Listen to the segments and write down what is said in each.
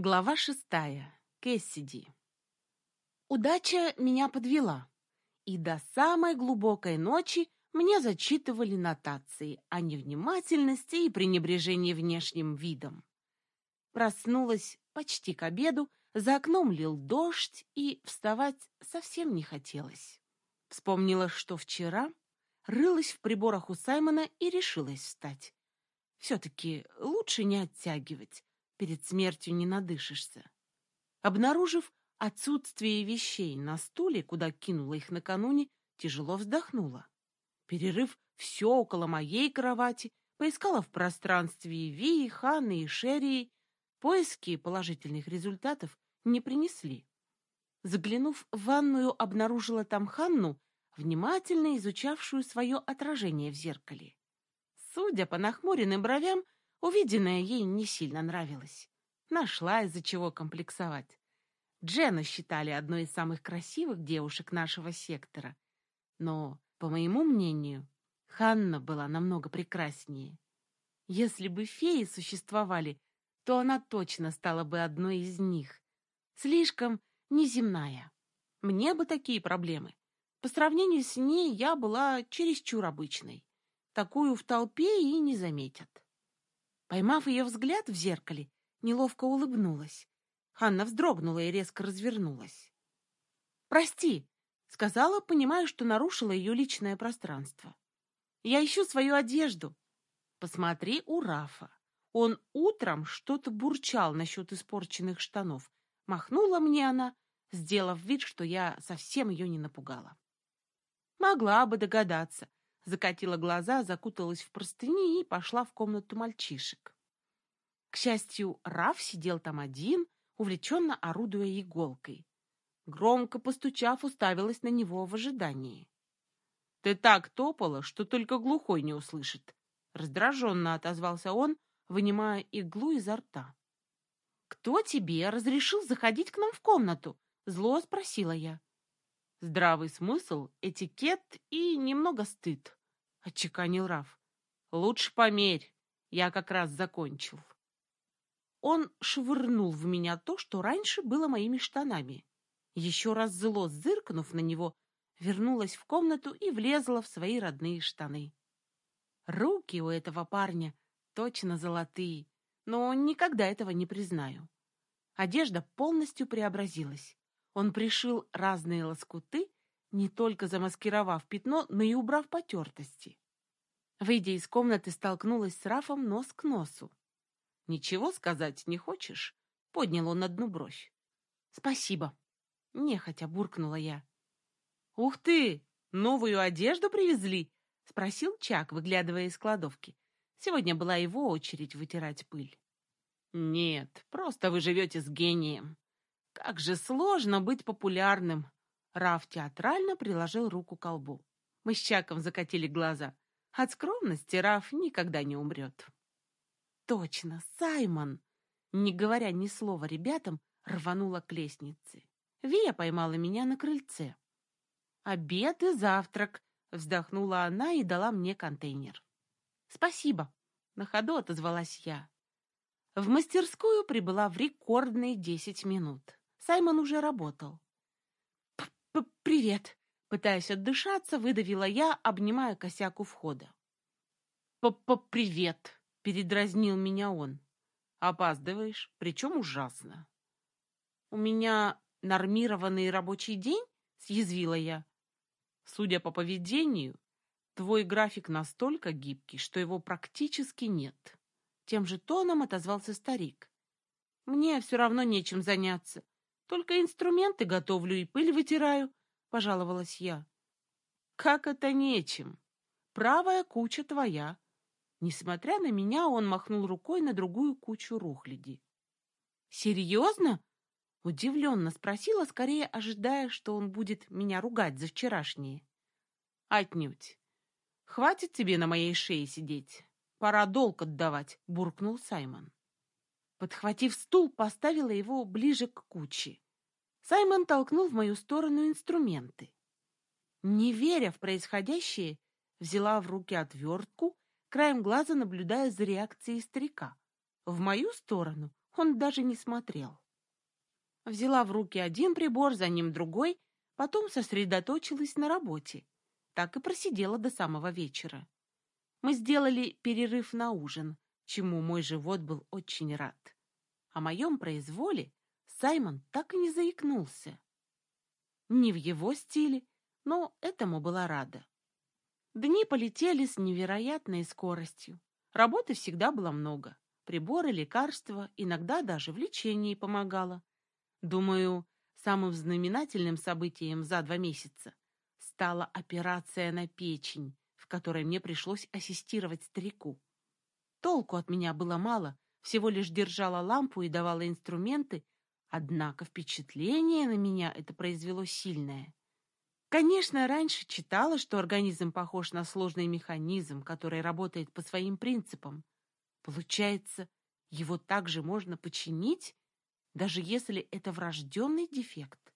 Глава шестая. Кэссиди. Удача меня подвела, и до самой глубокой ночи мне зачитывали нотации о невнимательности и пренебрежении внешним видом. Проснулась почти к обеду, за окном лил дождь, и вставать совсем не хотелось. Вспомнила, что вчера рылась в приборах у Саймона и решилась встать. Все-таки лучше не оттягивать перед смертью не надышишься. Обнаружив отсутствие вещей на стуле, куда кинула их накануне, тяжело вздохнула. Перерыв все около моей кровати, поискала в пространстве Ви, Ханны и Шерри. Поиски положительных результатов не принесли. Заглянув в ванную, обнаружила там Ханну, внимательно изучавшую свое отражение в зеркале. Судя по нахмуренным бровям, Увиденное ей не сильно нравилось. Нашла из-за чего комплексовать. Джену считали одной из самых красивых девушек нашего сектора. Но, по моему мнению, Ханна была намного прекраснее. Если бы феи существовали, то она точно стала бы одной из них. Слишком неземная. Мне бы такие проблемы. По сравнению с ней я была чересчур обычной. Такую в толпе и не заметят. Поймав ее взгляд в зеркале, неловко улыбнулась. Ханна вздрогнула и резко развернулась. «Прости», — сказала, понимая, что нарушила ее личное пространство. «Я ищу свою одежду». «Посмотри у Рафа. Он утром что-то бурчал насчет испорченных штанов. Махнула мне она, сделав вид, что я совсем ее не напугала. Могла бы догадаться, закатила глаза, закуталась в простыни и пошла в комнату мальчишек. К счастью, Раф сидел там один, увлеченно орудуя иголкой. Громко постучав, уставилась на него в ожидании. — Ты так топала, что только глухой не услышит. Раздраженно отозвался он, вынимая иглу изо рта. — Кто тебе разрешил заходить к нам в комнату? — зло спросила я. Здравый смысл, этикет и немного стыд. — отчеканил Раф. «Лучше померь, я как раз закончил». Он швырнул в меня то, что раньше было моими штанами. Еще раз зло зыркнув на него, вернулась в комнату и влезла в свои родные штаны. Руки у этого парня точно золотые, но никогда этого не признаю. Одежда полностью преобразилась. Он пришил разные лоскуты не только замаскировав пятно, но и убрав потертости. Выйдя из комнаты, столкнулась с Рафом нос к носу. «Ничего сказать не хочешь?» — поднял он одну бровь. «Спасибо», — нехотя буркнула я. «Ух ты! Новую одежду привезли?» — спросил Чак, выглядывая из кладовки. Сегодня была его очередь вытирать пыль. «Нет, просто вы живете с гением. Как же сложно быть популярным!» Раф театрально приложил руку к колбу. Мы с Чаком закатили глаза. От скромности Раф никогда не умрет. Точно, Саймон! Не говоря ни слова ребятам, рванула к лестнице. Вия поймала меня на крыльце. «Обед и завтрак», — вздохнула она и дала мне контейнер. «Спасибо», — на ходу отозвалась я. В мастерскую прибыла в рекордные десять минут. Саймон уже работал. «Привет!» — пытаясь отдышаться, выдавила я, обнимая косяк у входа. «П-п-привет!» — передразнил меня он. «Опаздываешь, причем ужасно». «У меня нормированный рабочий день?» — съязвила я. «Судя по поведению, твой график настолько гибкий, что его практически нет». Тем же тоном отозвался старик. «Мне все равно нечем заняться. Только инструменты готовлю и пыль вытираю, — пожаловалась я. Как это нечем? Правая куча твоя. Несмотря на меня, он махнул рукой на другую кучу рухляди. Серьезно? Удивленно спросила, скорее ожидая, что он будет меня ругать за вчерашнее. Отнюдь. Хватит тебе на моей шее сидеть. Пора долг отдавать, буркнул Саймон. Подхватив стул, поставила его ближе к куче. Саймон толкнул в мою сторону инструменты. Не веря в происходящее, взяла в руки отвертку, краем глаза наблюдая за реакцией старика. В мою сторону он даже не смотрел. Взяла в руки один прибор, за ним другой, потом сосредоточилась на работе. Так и просидела до самого вечера. Мы сделали перерыв на ужин, чему мой живот был очень рад. О моем произволе Саймон так и не заикнулся. Не в его стиле, но этому была рада. Дни полетели с невероятной скоростью. Работы всегда было много. Приборы, лекарства, иногда даже в лечении помогало. Думаю, самым знаменательным событием за два месяца стала операция на печень, в которой мне пришлось ассистировать старику. Толку от меня было мало, всего лишь держала лампу и давала инструменты, однако впечатление на меня это произвело сильное. Конечно, раньше читала, что организм похож на сложный механизм, который работает по своим принципам. Получается, его также можно починить, даже если это врожденный дефект.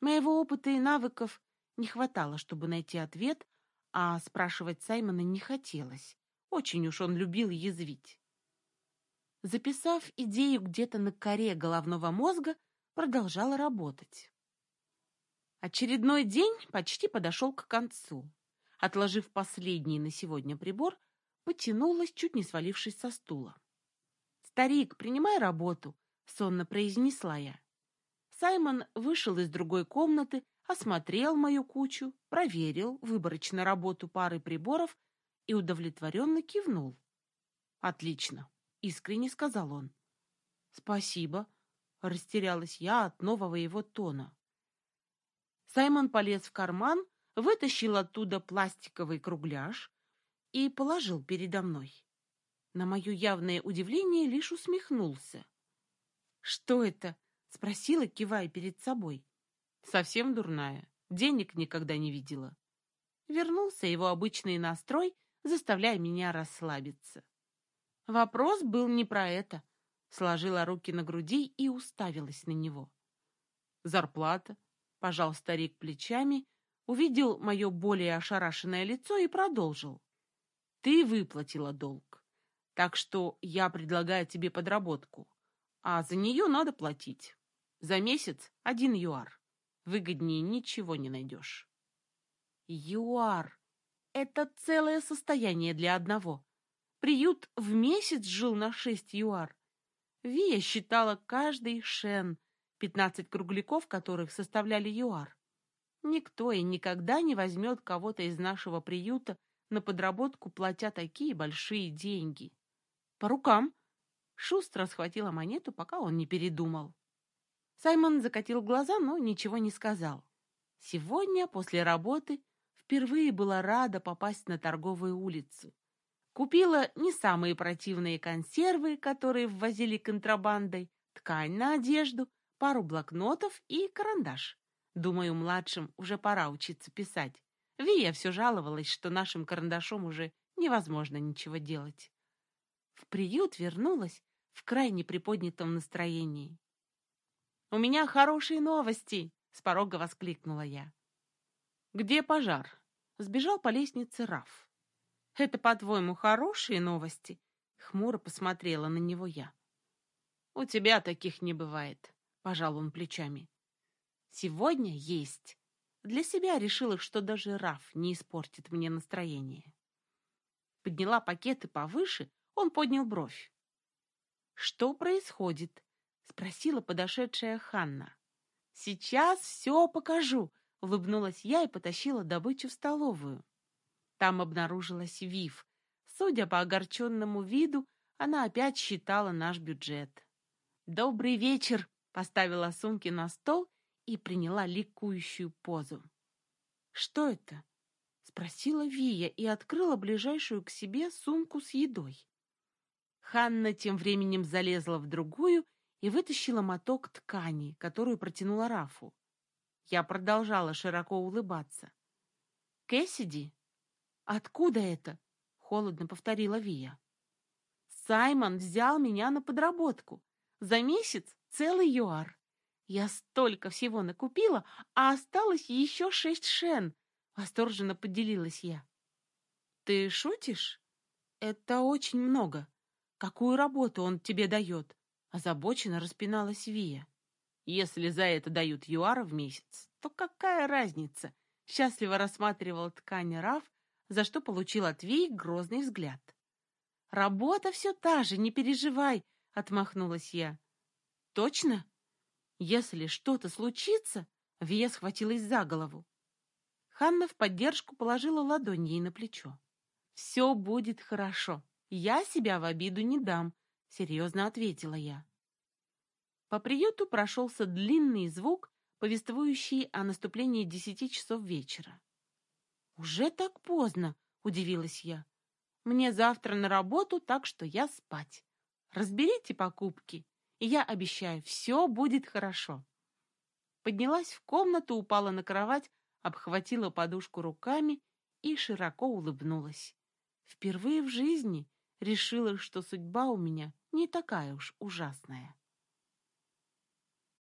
Моего опыта и навыков не хватало, чтобы найти ответ, а спрашивать Саймона не хотелось. Очень уж он любил язвить. Записав идею где-то на коре головного мозга, продолжала работать. Очередной день почти подошел к концу. Отложив последний на сегодня прибор, потянулась, чуть не свалившись со стула. «Старик, принимай работу», — сонно произнесла я. Саймон вышел из другой комнаты, осмотрел мою кучу, проверил выборочно работу пары приборов и удовлетворенно кивнул. «Отлично», — искренне сказал он. «Спасибо», — растерялась я от нового его тона. Саймон полез в карман, вытащил оттуда пластиковый кругляш и положил передо мной. На мое явное удивление лишь усмехнулся. «Что это?» — спросила, кивая перед собой. «Совсем дурная. Денег никогда не видела». Вернулся его обычный настрой, заставляя меня расслабиться. Вопрос был не про это. Сложила руки на груди и уставилась на него. «Зарплата?» Пожал старик плечами, увидел мое более ошарашенное лицо и продолжил. Ты выплатила долг, так что я предлагаю тебе подработку, а за нее надо платить. За месяц один юар. Выгоднее ничего не найдешь. Юар — это целое состояние для одного. Приют в месяц жил на шесть юар. Вия считала каждый шен, пятнадцать кругляков которых составляли ЮАР. Никто и никогда не возьмет кого-то из нашего приюта на подработку, платя такие большие деньги. По рукам. Шустро схватила монету, пока он не передумал. Саймон закатил глаза, но ничего не сказал. Сегодня, после работы, впервые была рада попасть на торговую улицу. Купила не самые противные консервы, которые ввозили контрабандой, ткань на одежду, пару блокнотов и карандаш. Думаю, младшим уже пора учиться писать. Вия все жаловалась, что нашим карандашом уже невозможно ничего делать. В приют вернулась в крайне приподнятом настроении. «У меня хорошие новости!» — с порога воскликнула я. «Где пожар?» — сбежал по лестнице Раф. «Это, по-твоему, хорошие новости?» — хмуро посмотрела на него я. «У тебя таких не бывает пожал он плечами. Сегодня есть. Для себя решила, что даже Раф не испортит мне настроение. Подняла пакеты повыше, он поднял бровь. Что происходит? спросила подошедшая Ханна. Сейчас все покажу, улыбнулась я и потащила добычу в столовую. Там обнаружилась Вив. Судя по огорченному виду, она опять считала наш бюджет. «Добрый вечер!» поставила сумки на стол и приняла ликующую позу. «Что это?» — спросила Вия и открыла ближайшую к себе сумку с едой. Ханна тем временем залезла в другую и вытащила моток ткани, которую протянула Рафу. Я продолжала широко улыбаться. «Кэссиди? Откуда это?» — холодно повторила Вия. «Саймон взял меня на подработку. За месяц целый юар. Я столько всего накупила, а осталось еще шесть шен. Восторженно поделилась я. Ты шутишь? Это очень много. Какую работу он тебе дает? Озабоченно распиналась Вия. Если за это дают юара в месяц, то какая разница? Счастливо рассматривал ткань Раф, за что получил от Вии грозный взгляд. Работа все та же, не переживай, отмахнулась я. Точно? Если что-то случится, Вия схватилась за голову. Ханна в поддержку положила ладонь ей на плечо. «Все будет хорошо. Я себя в обиду не дам», — серьезно ответила я. По приюту прошелся длинный звук, повествующий о наступлении десяти часов вечера. «Уже так поздно», — удивилась я. «Мне завтра на работу, так что я спать. Разберите покупки, и я обещаю, все будет хорошо». Поднялась в комнату, упала на кровать, обхватила подушку руками и широко улыбнулась. Впервые в жизни решила, что судьба у меня не такая уж ужасная.